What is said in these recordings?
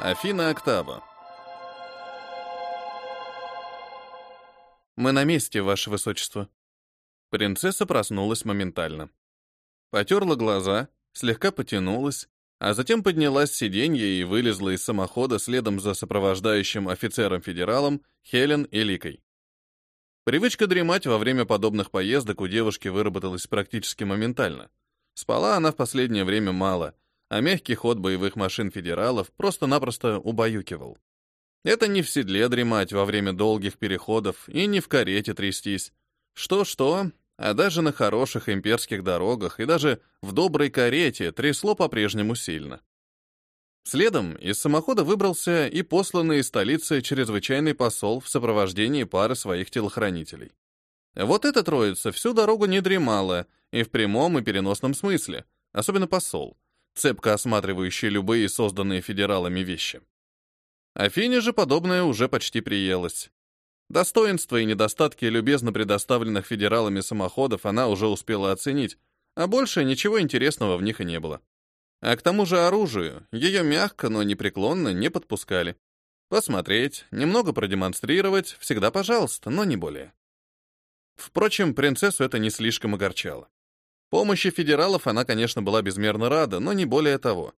Афина Октава. «Мы на месте, ваше высочество». Принцесса проснулась моментально. Потерла глаза, слегка потянулась, а затем поднялась с сиденья и вылезла из самохода следом за сопровождающим офицером-федералом Хелен и Ликой. Привычка дремать во время подобных поездок у девушки выработалась практически моментально. Спала она в последнее время мало, а мягкий ход боевых машин федералов просто-напросто убаюкивал. Это не в седле дремать во время долгих переходов и не в карете трястись. Что-что, а даже на хороших имперских дорогах и даже в доброй карете трясло по-прежнему сильно. Следом из самохода выбрался и посланный из столицы чрезвычайный посол в сопровождении пары своих телохранителей. Вот эта троица всю дорогу не дремала, и в прямом и переносном смысле, особенно посол, цепко осматривающий любые созданные федералами вещи. Афине же подобное уже почти приелось. Достоинства и недостатки любезно предоставленных федералами самоходов она уже успела оценить, а больше ничего интересного в них и не было. А к тому же оружию ее мягко, но непреклонно не подпускали. Посмотреть, немного продемонстрировать, всегда пожалуйста, но не более. Впрочем, принцессу это не слишком огорчало. Помощи федералов она, конечно, была безмерно рада, но не более того.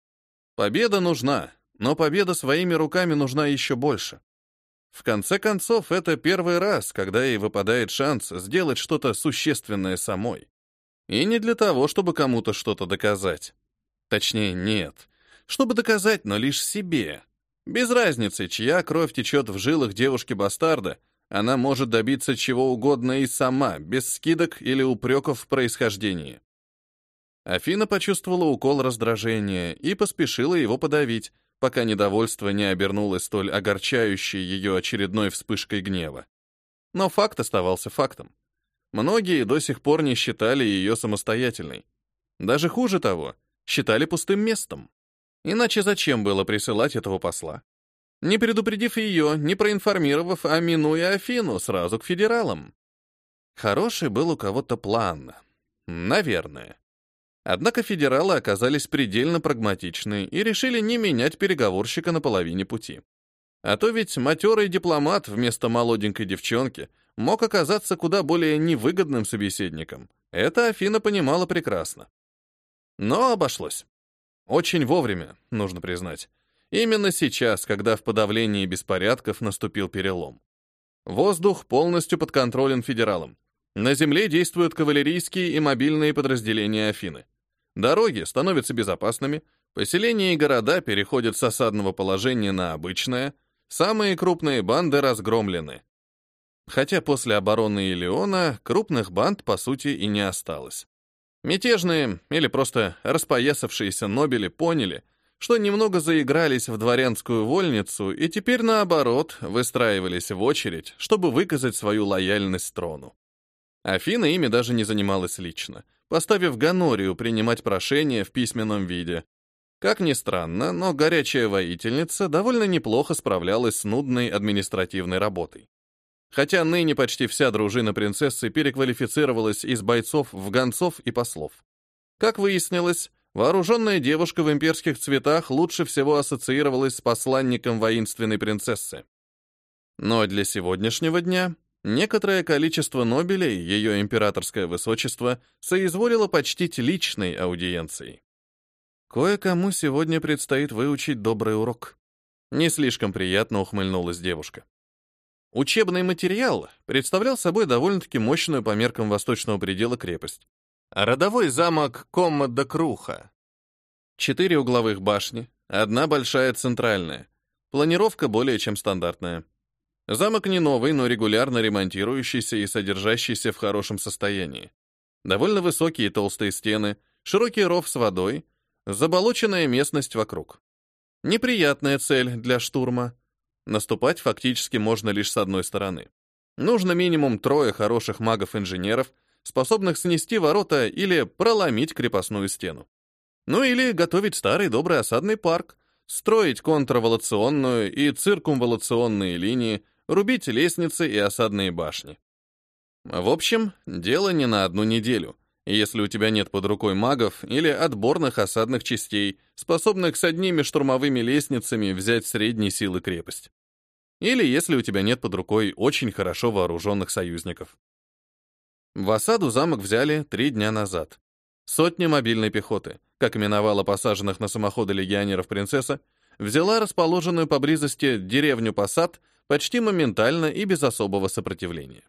Победа нужна, но победа своими руками нужна еще больше. В конце концов, это первый раз, когда ей выпадает шанс сделать что-то существенное самой. И не для того, чтобы кому-то что-то доказать. Точнее, нет. Чтобы доказать, но лишь себе. Без разницы, чья кровь течет в жилах девушки-бастарда, она может добиться чего угодно и сама, без скидок или упреков в происхождении. Афина почувствовала укол раздражения и поспешила его подавить, пока недовольство не обернулось столь огорчающей ее очередной вспышкой гнева. Но факт оставался фактом. Многие до сих пор не считали ее самостоятельной. Даже хуже того, считали пустым местом. Иначе зачем было присылать этого посла? Не предупредив ее, не проинформировав, а минуя Афину сразу к федералам. Хороший был у кого-то план. Наверное. Однако федералы оказались предельно прагматичны и решили не менять переговорщика на половине пути. А то ведь матерый дипломат вместо молоденькой девчонки мог оказаться куда более невыгодным собеседником. Это Афина понимала прекрасно. Но обошлось. Очень вовремя, нужно признать. Именно сейчас, когда в подавлении беспорядков наступил перелом. Воздух полностью подконтролен федералом. На земле действуют кавалерийские и мобильные подразделения Афины. Дороги становятся безопасными, поселения и города переходят с осадного положения на обычное, самые крупные банды разгромлены. Хотя после обороны Илеона крупных банд, по сути, и не осталось. Мятежные или просто распоясавшиеся нобели поняли, что немного заигрались в дворянскую вольницу и теперь, наоборот, выстраивались в очередь, чтобы выказать свою лояльность трону. Афина ими даже не занималась лично, поставив Ганорию принимать прошения в письменном виде. Как ни странно, но горячая воительница довольно неплохо справлялась с нудной административной работой. Хотя ныне почти вся дружина принцессы переквалифицировалась из бойцов в гонцов и послов. Как выяснилось, вооруженная девушка в имперских цветах лучше всего ассоциировалась с посланником воинственной принцессы. Но для сегодняшнего дня Некоторое количество Нобелей ее императорское высочество соизволило почтить личной аудиенцией. Кое-кому сегодня предстоит выучить добрый урок. Не слишком приятно ухмыльнулась девушка. Учебный материал представлял собой довольно-таки мощную по меркам восточного предела крепость. Родовой замок Коммода Круха. Четыре угловых башни, одна большая центральная. Планировка более чем стандартная. Замок не новый, но регулярно ремонтирующийся и содержащийся в хорошем состоянии. Довольно высокие и толстые стены, широкий ров с водой, заболоченная местность вокруг. Неприятная цель для штурма. Наступать фактически можно лишь с одной стороны. Нужно минимум трое хороших магов-инженеров, способных снести ворота или проломить крепостную стену. Ну или готовить старый добрый осадный парк, строить контрволационную и циркумволационные линии, рубить лестницы и осадные башни. В общем, дело не на одну неделю, если у тебя нет под рукой магов или отборных осадных частей, способных с одними штурмовыми лестницами взять средней силы крепость. Или если у тебя нет под рукой очень хорошо вооруженных союзников. В осаду замок взяли три дня назад. Сотня мобильной пехоты, как именовала посаженных на самоходы легионеров принцесса, взяла расположенную поблизости деревню Посад почти моментально и без особого сопротивления.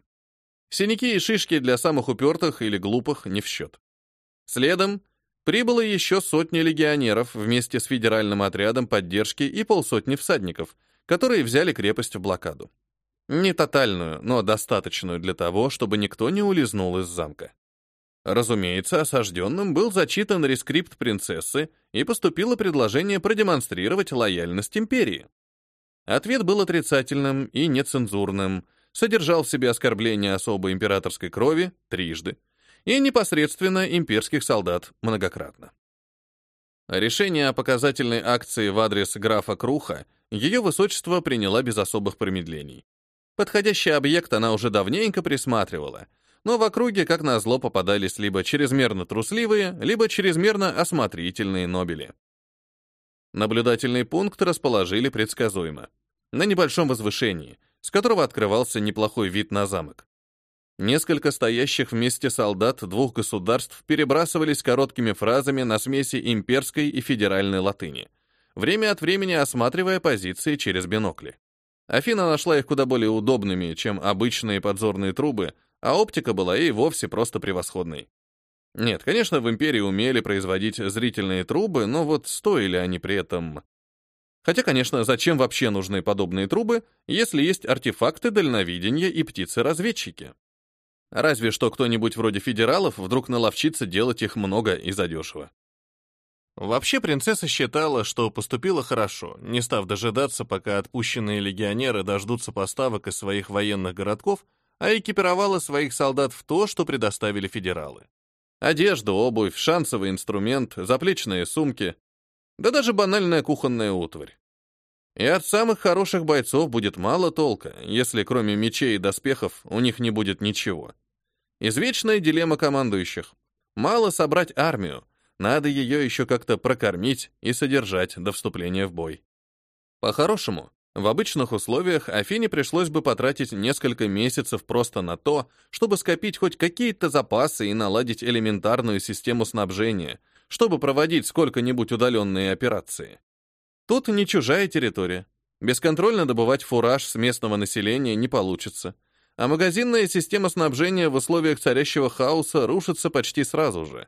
Синяки и шишки для самых упертых или глупых не в счет. Следом прибыло еще сотни легионеров вместе с федеральным отрядом поддержки и полсотни всадников, которые взяли крепость в блокаду. Не тотальную, но достаточную для того, чтобы никто не улизнул из замка. Разумеется, осажденным был зачитан рескрипт принцессы и поступило предложение продемонстрировать лояльность империи. Ответ был отрицательным и нецензурным, содержал в себе оскорбление особой императорской крови трижды и непосредственно имперских солдат многократно. Решение о показательной акции в адрес графа Круха ее высочество приняла без особых промедлений. Подходящий объект она уже давненько присматривала, но в округе, как назло, попадались либо чрезмерно трусливые, либо чрезмерно осмотрительные нобели. Наблюдательный пункт расположили предсказуемо. На небольшом возвышении, с которого открывался неплохой вид на замок. Несколько стоящих вместе солдат двух государств перебрасывались короткими фразами на смеси имперской и федеральной латыни, время от времени осматривая позиции через бинокли. Афина нашла их куда более удобными, чем обычные подзорные трубы, а оптика была и вовсе просто превосходной. Нет, конечно, в Империи умели производить зрительные трубы, но вот стоили они при этом... Хотя, конечно, зачем вообще нужны подобные трубы, если есть артефакты дальновидения и птицы-разведчики? Разве что кто-нибудь вроде федералов вдруг наловчится делать их много и задешево. Вообще принцесса считала, что поступила хорошо, не став дожидаться, пока отпущенные легионеры дождутся поставок из своих военных городков, а экипировала своих солдат в то, что предоставили федералы. Одежда, обувь, шансовый инструмент, заплечные сумки, да даже банальная кухонная утварь. И от самых хороших бойцов будет мало толка, если кроме мечей и доспехов у них не будет ничего. Извечная дилемма командующих. Мало собрать армию, надо ее еще как-то прокормить и содержать до вступления в бой. По-хорошему, в обычных условиях Афине пришлось бы потратить несколько месяцев просто на то, чтобы скопить хоть какие-то запасы и наладить элементарную систему снабжения, чтобы проводить сколько-нибудь удаленные операции. Тут не чужая территория. Бесконтрольно добывать фураж с местного населения не получится, а магазинная система снабжения в условиях царящего хаоса рушится почти сразу же.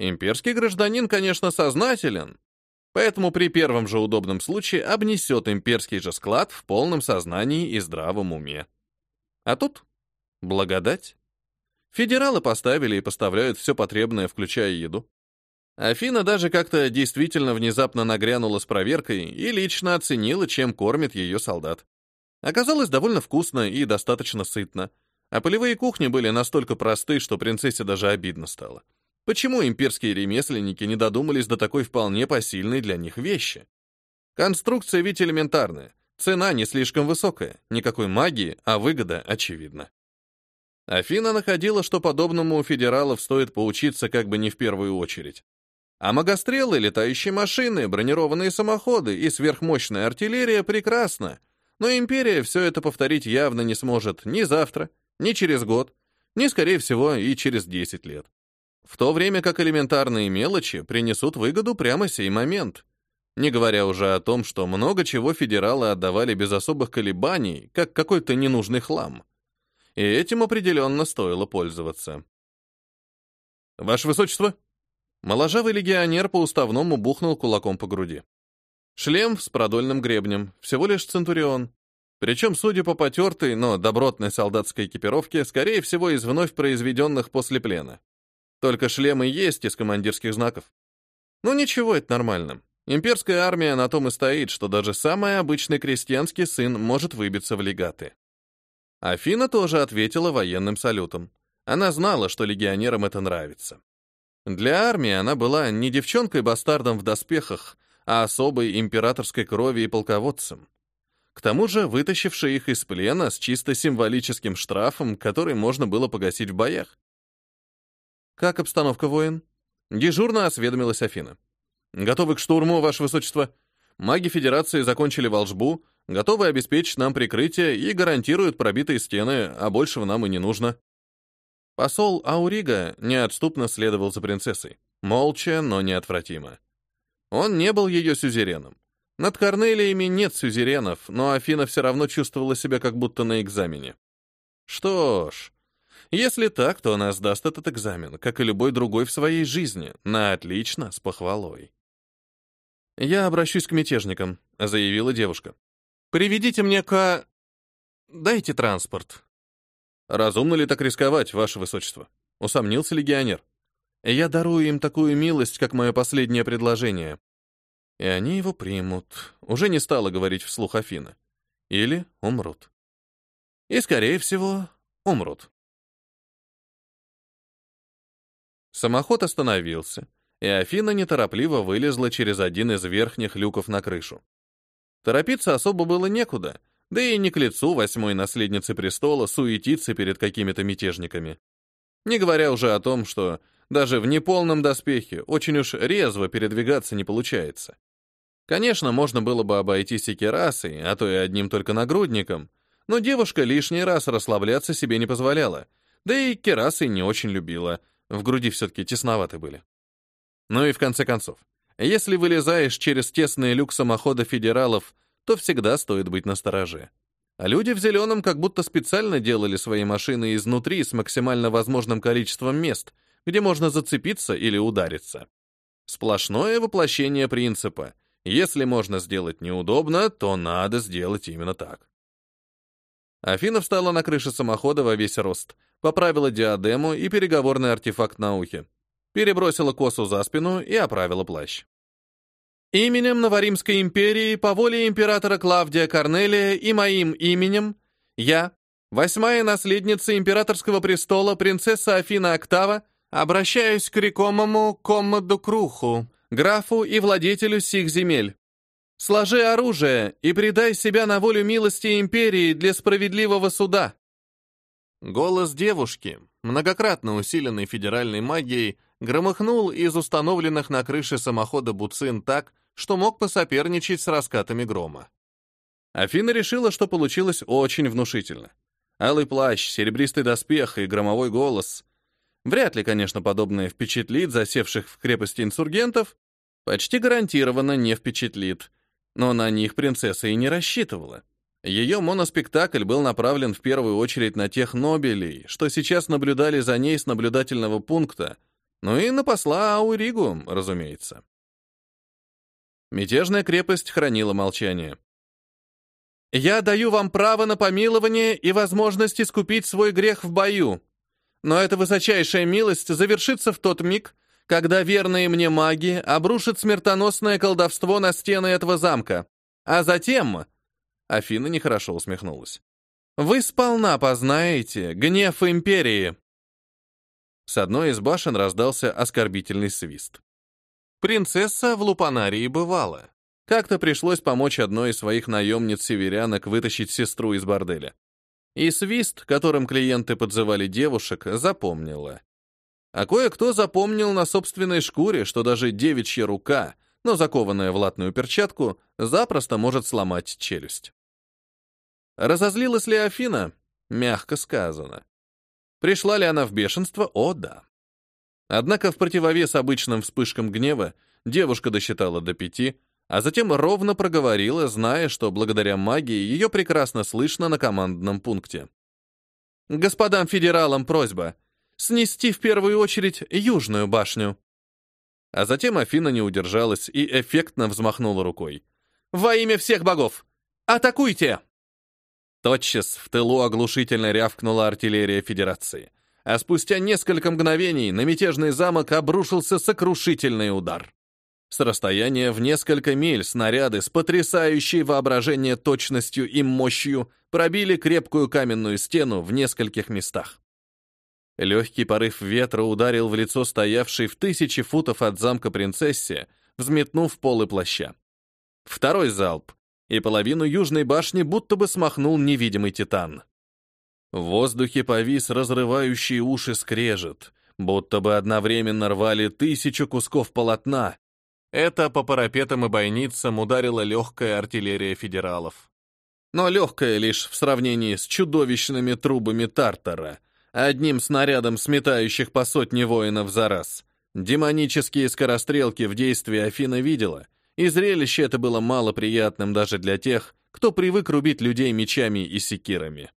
Имперский гражданин, конечно, сознателен, Поэтому при первом же удобном случае обнесет имперский же склад в полном сознании и здравом уме. А тут благодать. Федералы поставили и поставляют все потребное, включая еду. Афина даже как-то действительно внезапно нагрянула с проверкой и лично оценила, чем кормит ее солдат. Оказалось довольно вкусно и достаточно сытно, а полевые кухни были настолько просты, что принцессе даже обидно стало. Почему имперские ремесленники не додумались до такой вполне посильной для них вещи? Конструкция ведь элементарная, цена не слишком высокая, никакой магии, а выгода очевидна. Афина находила, что подобному у федералов стоит поучиться как бы не в первую очередь. А магострелы, летающие машины, бронированные самоходы и сверхмощная артиллерия прекрасно, но империя все это повторить явно не сможет ни завтра, ни через год, ни, скорее всего, и через 10 лет в то время как элементарные мелочи принесут выгоду прямо сей момент. Не говоря уже о том, что много чего федералы отдавали без особых колебаний, как какой-то ненужный хлам. И этим определенно стоило пользоваться. «Ваше Высочество!» Моложавый легионер по-уставному бухнул кулаком по груди. Шлем с продольным гребнем, всего лишь центурион. Причем, судя по потертой, но добротной солдатской экипировке, скорее всего, из вновь произведенных после плена. Только шлемы есть из командирских знаков. Ну ничего, это нормально. Имперская армия на том и стоит, что даже самый обычный крестьянский сын может выбиться в легаты. Афина тоже ответила военным салютом. Она знала, что легионерам это нравится. Для армии она была не девчонкой-бастардом в доспехах, а особой императорской крови и полководцем. К тому же вытащившей их из плена с чисто символическим штрафом, который можно было погасить в боях. «Как обстановка, воин?» Дежурно осведомилась Афина. «Готовы к штурму, Ваше Высочество. Маги Федерации закончили волжбу, готовы обеспечить нам прикрытие и гарантируют пробитые стены, а большего нам и не нужно». Посол Аурига неотступно следовал за принцессой. Молча, но неотвратимо. Он не был ее сюзереном. Над Корнелиями нет сюзеренов, но Афина все равно чувствовала себя как будто на экзамене. Что ж, если так, то она сдаст этот экзамен, как и любой другой в своей жизни, на отлично, с похвалой. «Я обращусь к мятежникам», — заявила девушка. «Приведите мне к... Дайте транспорт». «Разумно ли так рисковать, ваше высочество?» — усомнился легионер. «Я дарую им такую милость, как мое последнее предложение. И они его примут. Уже не стала говорить вслух Афина. Или умрут. И, скорее всего, умрут. Самоход остановился, и Афина неторопливо вылезла через один из верхних люков на крышу. Торопиться особо было некуда, да и не к лицу восьмой наследницы престола суетиться перед какими-то мятежниками. Не говоря уже о том, что даже в неполном доспехе очень уж резво передвигаться не получается. Конечно, можно было бы обойтись и керасой, а то и одним только нагрудником, но девушка лишний раз расслабляться себе не позволяла, да и керасы не очень любила, в груди все-таки тесноваты были. Ну и в конце концов, если вылезаешь через тесный люк самохода федералов, то всегда стоит быть настороже. А люди в зеленом как будто специально делали свои машины изнутри с максимально возможным количеством мест, где можно зацепиться или удариться. Сплошное воплощение принципа. Если можно сделать неудобно, то надо сделать именно так. Афина встала на крыше самохода во весь рост, поправила диадему и переговорный артефакт на ухе, перебросила косу за спину и оправила плащ. «Именем Новоримской империи, по воле императора Клавдия Корнелия и моим именем, я, восьмая наследница императорского престола, принцесса Афина Октава, обращаюсь к рекомому Коммоду Круху, графу и владетелю сих земель. Сложи оружие и предай себя на волю милости империи для справедливого суда. Голос девушки, многократно усиленный федеральной магией, громыхнул из установленных на крыше самохода буцин так, что мог посоперничать с раскатами грома. Афина решила, что получилось очень внушительно. Алый плащ, серебристый доспех и громовой голос. Вряд ли, конечно, подобное впечатлит засевших в крепости инсургентов, почти гарантированно не впечатлит, но на них принцесса и не рассчитывала. Ее моноспектакль был направлен в первую очередь на тех Нобелей, что сейчас наблюдали за ней с наблюдательного пункта, ну и на посла Ауригу, разумеется. Мятежная крепость хранила молчание. «Я даю вам право на помилование и возможность искупить свой грех в бою, но эта высочайшая милость завершится в тот миг, когда верные мне маги обрушат смертоносное колдовство на стены этого замка. А затем...» Афина нехорошо усмехнулась. «Вы сполна познаете гнев Империи!» С одной из башен раздался оскорбительный свист. Принцесса в Лупанарии бывала. Как-то пришлось помочь одной из своих наемниц-северянок вытащить сестру из борделя. И свист, которым клиенты подзывали девушек, запомнила. А кое-кто запомнил на собственной шкуре, что даже девичья рука, но закованная в латную перчатку, запросто может сломать челюсть. Разозлилась ли Афина? Мягко сказано. Пришла ли она в бешенство? О, да. Однако в противовес обычным вспышкам гнева девушка досчитала до пяти, а затем ровно проговорила, зная, что благодаря магии ее прекрасно слышно на командном пункте. «Господам федералам просьба — снести в первую очередь южную башню. А затем Афина не удержалась и эффектно взмахнула рукой. «Во имя всех богов! Атакуйте!» Тотчас в тылу оглушительно рявкнула артиллерия Федерации, а спустя несколько мгновений на мятежный замок обрушился сокрушительный удар. С расстояния в несколько миль снаряды с потрясающей воображение точностью и мощью пробили крепкую каменную стену в нескольких местах. Легкий порыв ветра ударил в лицо стоявшей в тысячи футов от замка принцессе, взметнув полы плаща. Второй залп, и половину южной башни будто бы смахнул невидимый титан. В воздухе повис разрывающий уши скрежет, будто бы одновременно рвали тысячу кусков полотна. Это по парапетам и бойницам ударила легкая артиллерия федералов. Но легкая лишь в сравнении с чудовищными трубами Тартара, одним снарядом сметающих по сотне воинов за раз. Демонические скорострелки в действии Афина видела, и зрелище это было малоприятным даже для тех, кто привык рубить людей мечами и секирами.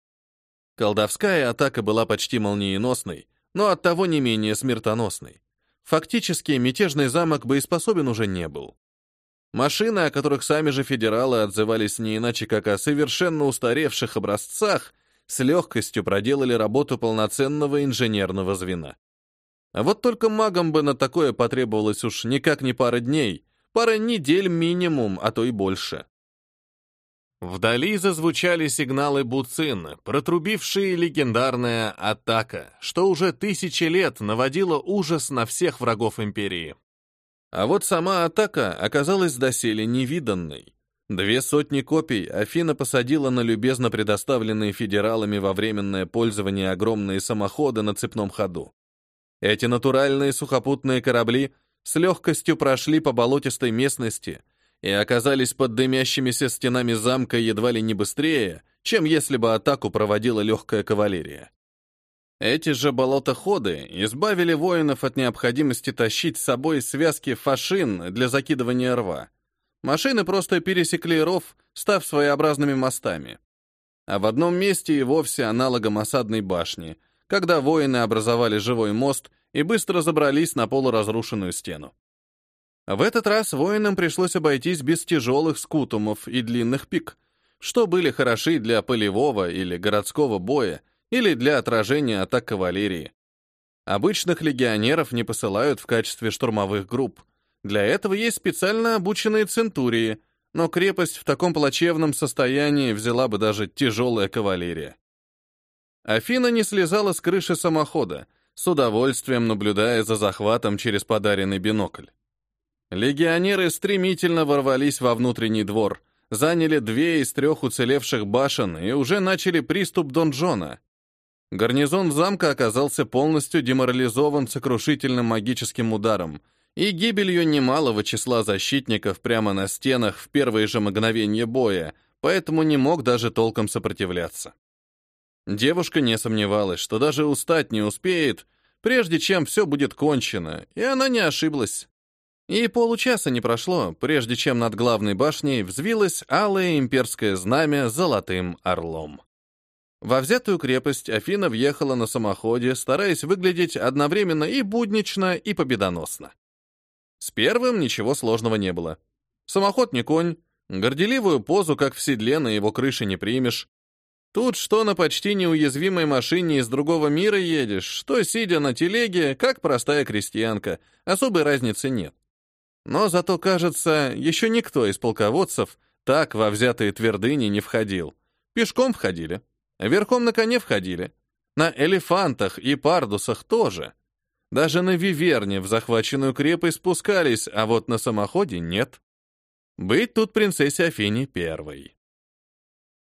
Колдовская атака была почти молниеносной, но оттого не менее смертоносной. Фактически, мятежный замок боеспособен уже не был. Машины, о которых сами же федералы отзывались не иначе, как о совершенно устаревших образцах, с легкостью проделали работу полноценного инженерного звена. А вот только магам бы на такое потребовалось уж никак не пара дней, пара недель минимум, а то и больше. Вдали зазвучали сигналы Буцин, протрубившие легендарная атака, что уже тысячи лет наводила ужас на всех врагов империи. А вот сама атака оказалась доселе невиданной. Две сотни копий Афина посадила на любезно предоставленные федералами во временное пользование огромные самоходы на цепном ходу. Эти натуральные сухопутные корабли с легкостью прошли по болотистой местности — и оказались под дымящимися стенами замка едва ли не быстрее, чем если бы атаку проводила легкая кавалерия. Эти же болотоходы избавили воинов от необходимости тащить с собой связки фашин для закидывания рва. Машины просто пересекли ров, став своеобразными мостами. А в одном месте и вовсе аналогом осадной башни, когда воины образовали живой мост и быстро забрались на полуразрушенную стену. В этот раз воинам пришлось обойтись без тяжелых скутумов и длинных пик, что были хороши для полевого или городского боя, или для отражения атак кавалерии. Обычных легионеров не посылают в качестве штурмовых групп. Для этого есть специально обученные центурии, но крепость в таком плачевном состоянии взяла бы даже тяжелая кавалерия. Афина не слезала с крыши самохода, с удовольствием наблюдая за захватом через подаренный бинокль. Легионеры стремительно ворвались во внутренний двор, заняли две из трех уцелевших башен и уже начали приступ донжона. Гарнизон замка оказался полностью деморализован сокрушительным магическим ударом и гибелью немалого числа защитников прямо на стенах в первые же мгновения боя, поэтому не мог даже толком сопротивляться. Девушка не сомневалась, что даже устать не успеет, прежде чем все будет кончено, и она не ошиблась. И получаса не прошло, прежде чем над главной башней взвилось алое имперское знамя с золотым орлом. Во взятую крепость Афина въехала на самоходе, стараясь выглядеть одновременно и буднично, и победоносно. С первым ничего сложного не было. Самоход не конь, горделивую позу, как в седле, на его крыше не примешь. Тут что на почти неуязвимой машине из другого мира едешь, что, сидя на телеге, как простая крестьянка, особой разницы нет. Но зато, кажется, еще никто из полководцев так во взятые твердыни не входил. Пешком входили, верхом на коне входили, на элефантах и пардусах тоже. Даже на Виверне в захваченную крепость спускались, а вот на самоходе нет. Быть тут принцессе Афине первой.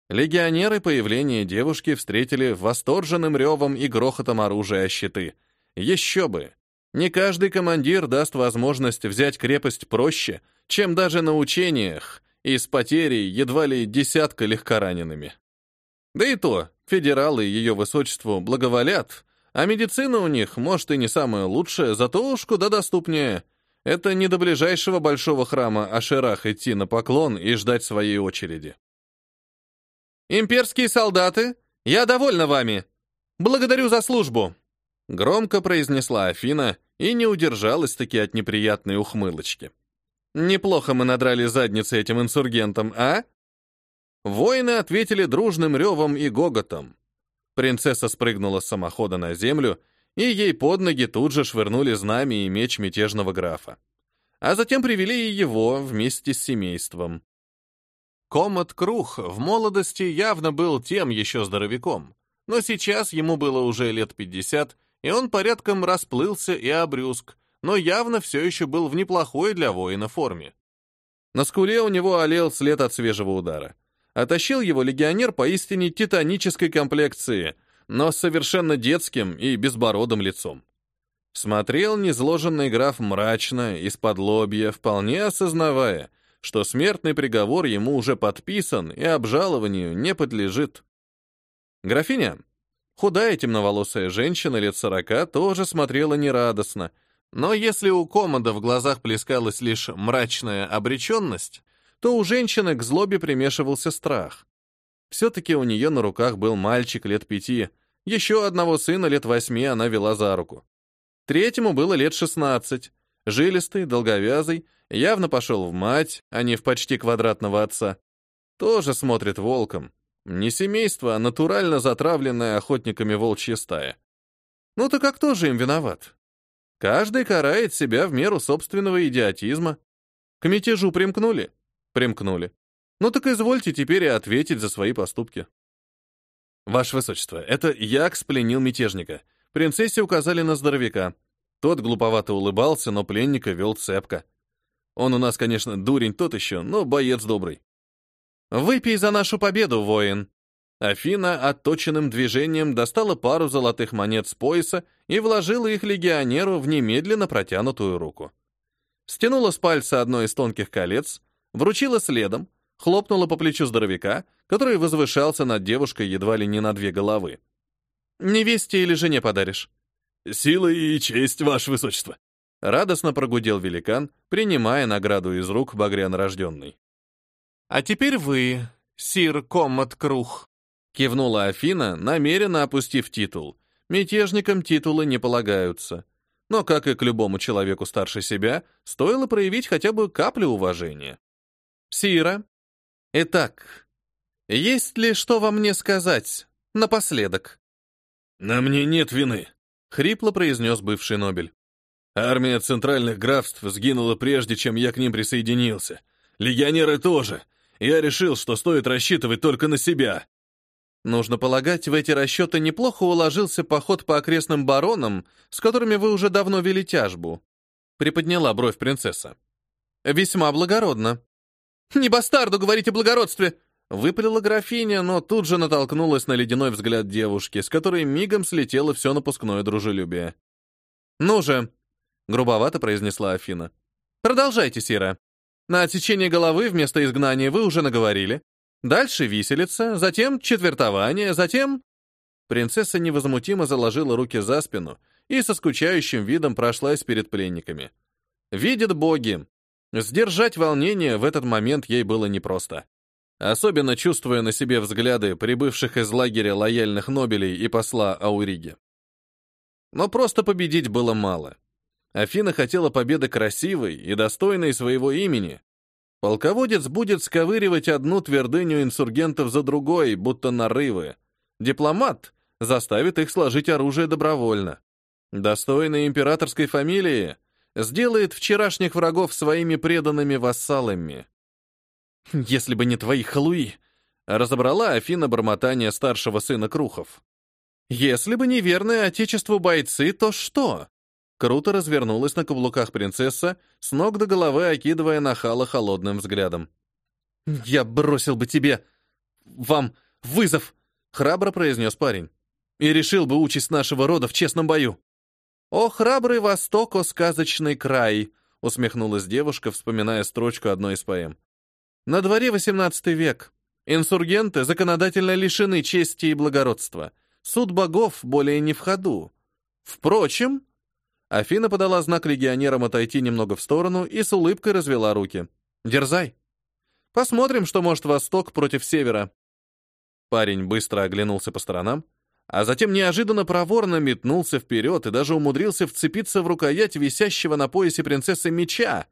Легионеры появление девушки встретили восторженным ревом и грохотом оружия о щиты. Еще бы! Не каждый командир даст возможность взять крепость проще, чем даже на учениях, и с потерей едва ли десятка легкоранеными. Да и то, федералы ее высочеству благоволят, а медицина у них, может, и не самая лучшая, зато уж куда доступнее. Это не до ближайшего большого храма Ашерах идти на поклон и ждать своей очереди. «Имперские солдаты, я довольна вами! Благодарю за службу!» Громко произнесла Афина и не удержалась-таки от неприятной ухмылочки. «Неплохо мы надрали задницы этим инсургентам, а?» Воины ответили дружным ревом и гоготом. Принцесса спрыгнула с самохода на землю, и ей под ноги тут же швырнули знамя и меч мятежного графа. А затем привели и его вместе с семейством. Комат Крух в молодости явно был тем еще здоровяком, но сейчас ему было уже лет пятьдесят, и он порядком расплылся и обрюзг, но явно все еще был в неплохой для воина форме. На скуле у него олел след от свежего удара. Отащил его легионер поистине титанической комплекции, но с совершенно детским и безбородым лицом. Смотрел незложенный граф мрачно, из-под лобья, вполне осознавая, что смертный приговор ему уже подписан и обжалованию не подлежит. Графиня, худая темноволосая женщина лет сорока, тоже смотрела нерадостно, но если у комода в глазах плескалась лишь мрачная обреченность, то у женщины к злобе примешивался страх. Все-таки у нее на руках был мальчик лет пяти, еще одного сына лет восьми она вела за руку. Третьему было лет шестнадцать, жилистый, долговязый, явно пошел в мать, а не в почти квадратного отца. Тоже смотрит волком. Не семейство, а натурально затравленная охотниками волчья стая. Ну так а кто же им виноват? Каждый карает себя в меру собственного идиотизма. К мятежу примкнули? Примкнули. Ну так извольте теперь и ответить за свои поступки. Ваше Высочество, это Як спленил мятежника. Принцессе указали на здоровяка. Тот глуповато улыбался, но пленника вел цепко. Он у нас, конечно, дурень тот еще, но боец добрый. «Выпей за нашу победу, воин!» Афина отточенным движением достала пару золотых монет с пояса и вложила их легионеру в немедленно протянутую руку. Стянула с пальца одно из тонких колец, вручила следом, хлопнула по плечу здоровяка, который возвышался над девушкой едва ли не на две головы. «Невесте или жене подаришь?» «Сила и честь, ваше высочество!» Радостно прогудел великан, принимая награду из рук багрянорожденный. «А теперь вы, сир Коммот Крух», — кивнула Афина, намеренно опустив титул. Мятежникам титулы не полагаются. Но, как и к любому человеку старше себя, стоило проявить хотя бы каплю уважения. «Сира, итак, есть ли что вам мне сказать напоследок?» «На мне нет вины», — хрипло произнес бывший Нобель. Армия центральных графств сгинула прежде, чем я к ним присоединился. Легионеры тоже. Я решил, что стоит рассчитывать только на себя. Нужно полагать, в эти расчеты неплохо уложился поход по окрестным баронам, с которыми вы уже давно вели тяжбу. Приподняла бровь принцесса. Весьма благородно. Не бастарду говорить о благородстве! Выпалила графиня, но тут же натолкнулась на ледяной взгляд девушки, с которой мигом слетело все напускное дружелюбие. «Ну же, грубовато произнесла Афина. Продолжайте, Сира. На отсечение головы вместо изгнания вы уже наговорили. Дальше виселица, затем четвертование, затем... Принцесса невозмутимо заложила руки за спину и со скучающим видом прошлась перед пленниками. Видят боги. Сдержать волнение в этот момент ей было непросто. Особенно чувствуя на себе взгляды прибывших из лагеря лояльных Нобелей и посла Ауриги. Но просто победить было мало. Афина хотела победы красивой и достойной своего имени. Полководец будет сковыривать одну твердыню инсургентов за другой, будто нарывы. Дипломат заставит их сложить оружие добровольно. Достойный императорской фамилии сделает вчерашних врагов своими преданными вассалами. «Если бы не твои халуи!» — разобрала Афина бормотание старшего сына Крухов. «Если бы не верные отечеству бойцы, то что?» Круто развернулась на каблуках принцесса, с ног до головы окидывая нахала холодным взглядом. «Я бросил бы тебе... вам вызов!» — храбро произнес парень. «И решил бы участь нашего рода в честном бою». «О, храбрый восток, о сказочный край!» — усмехнулась девушка, вспоминая строчку одной из поэм. «На дворе XVIII век. Инсургенты законодательно лишены чести и благородства. Суд богов более не в ходу. Впрочем, Афина подала знак легионерам отойти немного в сторону и с улыбкой развела руки. «Дерзай. Посмотрим, что может Восток против Севера». Парень быстро оглянулся по сторонам, а затем неожиданно проворно метнулся вперед и даже умудрился вцепиться в рукоять висящего на поясе принцессы меча.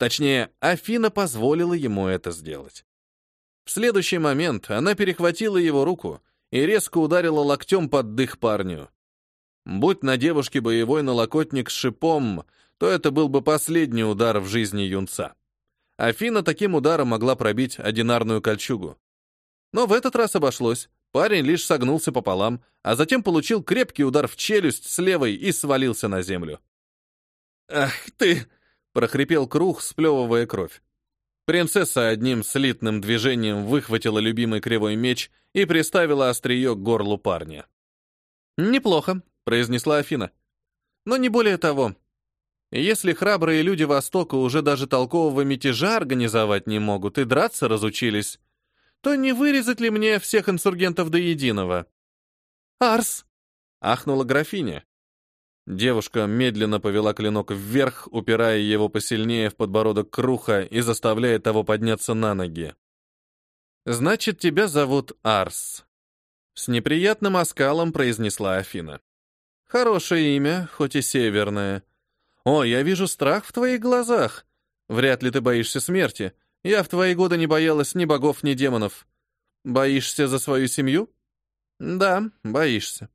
Точнее, Афина позволила ему это сделать. В следующий момент она перехватила его руку и резко ударила локтем под дых парню. Будь на девушке боевой налокотник с шипом, то это был бы последний удар в жизни юнца. Афина таким ударом могла пробить одинарную кольчугу. Но в этот раз обошлось. Парень лишь согнулся пополам, а затем получил крепкий удар в челюсть с левой и свалился на землю. «Ах ты!» — прохрипел Круг, сплевывая кровь. Принцесса одним слитным движением выхватила любимый кривой меч и приставила острие к горлу парня. «Неплохо», произнесла Афина. но не более того. Если храбрые люди Востока уже даже толкового мятежа организовать не могут и драться разучились, то не вырезать ли мне всех инсургентов до единого? «Арс!» — ахнула графиня. Девушка медленно повела клинок вверх, упирая его посильнее в подбородок круха и заставляя того подняться на ноги. «Значит, тебя зовут Арс», — с неприятным оскалом произнесла Афина. «Хорошее имя, хоть и северное. О, я вижу страх в твоих глазах. Вряд ли ты боишься смерти. Я в твои годы не боялась ни богов, ни демонов. Боишься за свою семью? Да, боишься.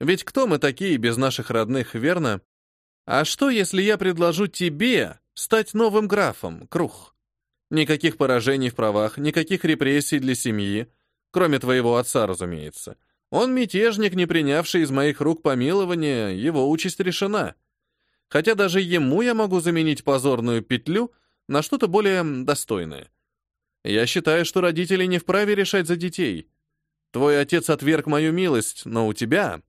Ведь кто мы такие без наших родных, верно? А что, если я предложу тебе стать новым графом, Крух? Никаких поражений в правах, никаких репрессий для семьи, кроме твоего отца, разумеется. Он мятежник, не принявший из моих рук помилования, его участь решена. Хотя даже ему я могу заменить позорную петлю на что-то более достойное. Я считаю, что родители не вправе решать за детей. Твой отец отверг мою милость, но у тебя...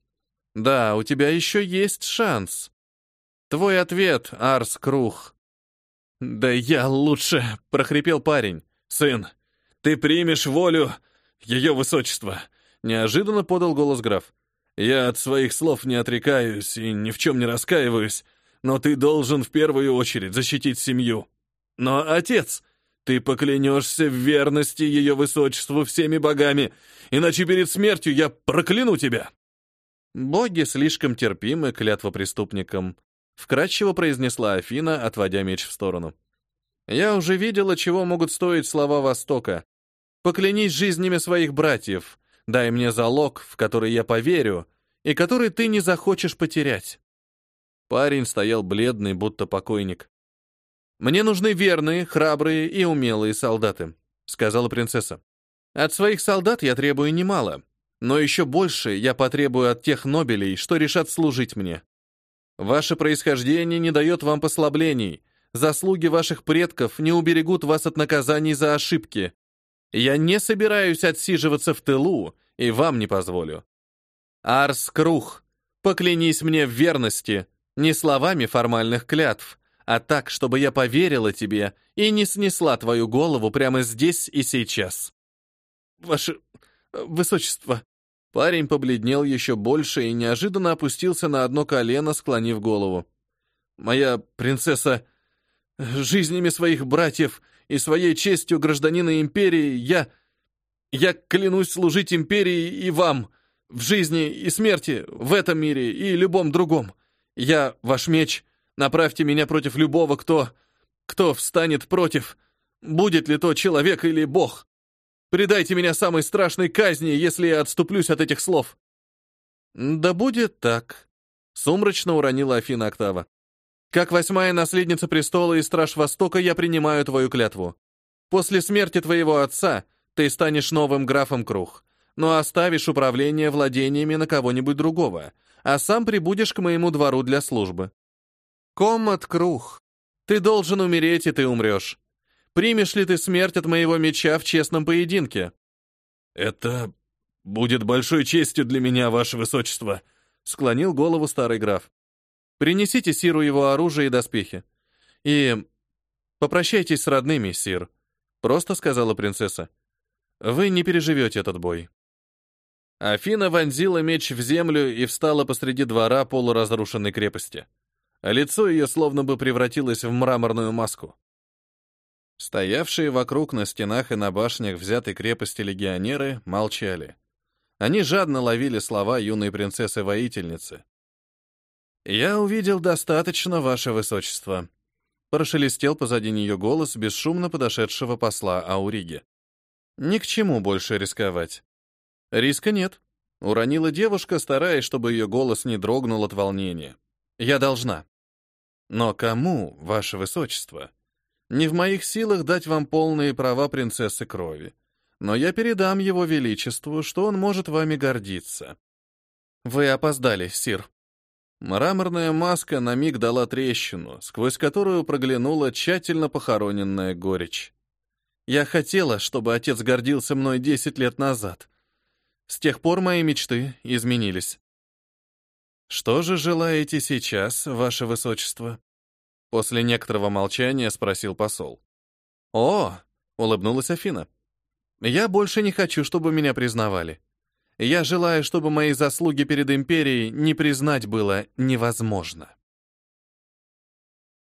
Да, у тебя еще есть шанс. Твой ответ, Арс Крух. «Да я лучше», — прохрипел парень. «Сын, ты примешь волю ее высочества», — неожиданно подал голос граф. «Я от своих слов не отрекаюсь и ни в чем не раскаиваюсь, но ты должен в первую очередь защитить семью. Но, отец, ты поклянешься в верности ее высочеству всеми богами, иначе перед смертью я прокляну тебя». «Боги слишком терпимы клятва преступникам», — вкратчиво произнесла Афина, отводя меч в сторону. «Я уже видела, чего могут стоить слова Востока. Поклянись жизнями своих братьев, дай мне залог, в который я поверю, и который ты не захочешь потерять». Парень стоял бледный, будто покойник. «Мне нужны верные, храбрые и умелые солдаты», — сказала принцесса. «От своих солдат я требую немало, но еще больше я потребую от тех нобелей, что решат служить мне. Ваше происхождение не дает вам послаблений, заслуги ваших предков не уберегут вас от наказаний за ошибки. Я не собираюсь отсиживаться в тылу, и вам не позволю. Арс Крух, поклянись мне в верности, не словами формальных клятв, а так, чтобы я поверила тебе и не снесла твою голову прямо здесь и сейчас. Ваше высочество. Парень побледнел еще больше и неожиданно опустился на одно колено, склонив голову. Моя принцесса, жизнями своих братьев и своей честью гражданина империи я... Я клянусь служить империи и вам, в жизни и смерти, в этом мире и любом другом. Я ваш меч, направьте меня против любого, кто... кто встанет против. Будет ли то человек или бог? Предайте меня самой страшной казни, если я отступлюсь от этих слов. Да будет так, сумрачно уронила Афина Октава. Как восьмая наследница престола и страж Востока я принимаю твою клятву. После смерти твоего отца ты станешь новым графом Крух, но оставишь управление владениями на кого-нибудь другого, а сам прибудешь к моему двору для службы. Комат Крух, ты должен умереть, и ты умрешь. Примешь ли ты смерть от моего меча в честном поединке?» «Это будет большой честью для меня, ваше высочество», — склонил голову старый граф. «Принесите Сиру его оружие и доспехи. И попрощайтесь с родными, Сир», — просто сказала принцесса. «Вы не переживете этот бой». Афина вонзила меч в землю и встала посреди двора полуразрушенной крепости. Лицо ее словно бы превратилось в мраморную маску. Стоявшие вокруг на стенах и на башнях взятой крепости легионеры молчали. Они жадно ловили слова юной принцессы-воительницы. «Я увидел достаточно, ваше высочество», — прошелестел позади нее голос бесшумно подошедшего посла Ауриги. «Ни к чему больше рисковать». «Риска нет», — уронила девушка, стараясь, чтобы ее голос не дрогнул от волнения. «Я должна». «Но кому, ваше высочество?» Не в моих силах дать вам полные права принцессы крови, но я передам его величеству, что он может вами гордиться. Вы опоздали, сир. Мраморная маска на миг дала трещину, сквозь которую проглянула тщательно похороненная горечь. Я хотела, чтобы отец гордился мной десять лет назад. С тех пор мои мечты изменились. Что же желаете сейчас, ваше высочество? После некоторого молчания спросил посол. О, улыбнулась Афина. Я больше не хочу, чтобы меня признавали. Я желаю, чтобы мои заслуги перед империей не признать было невозможно.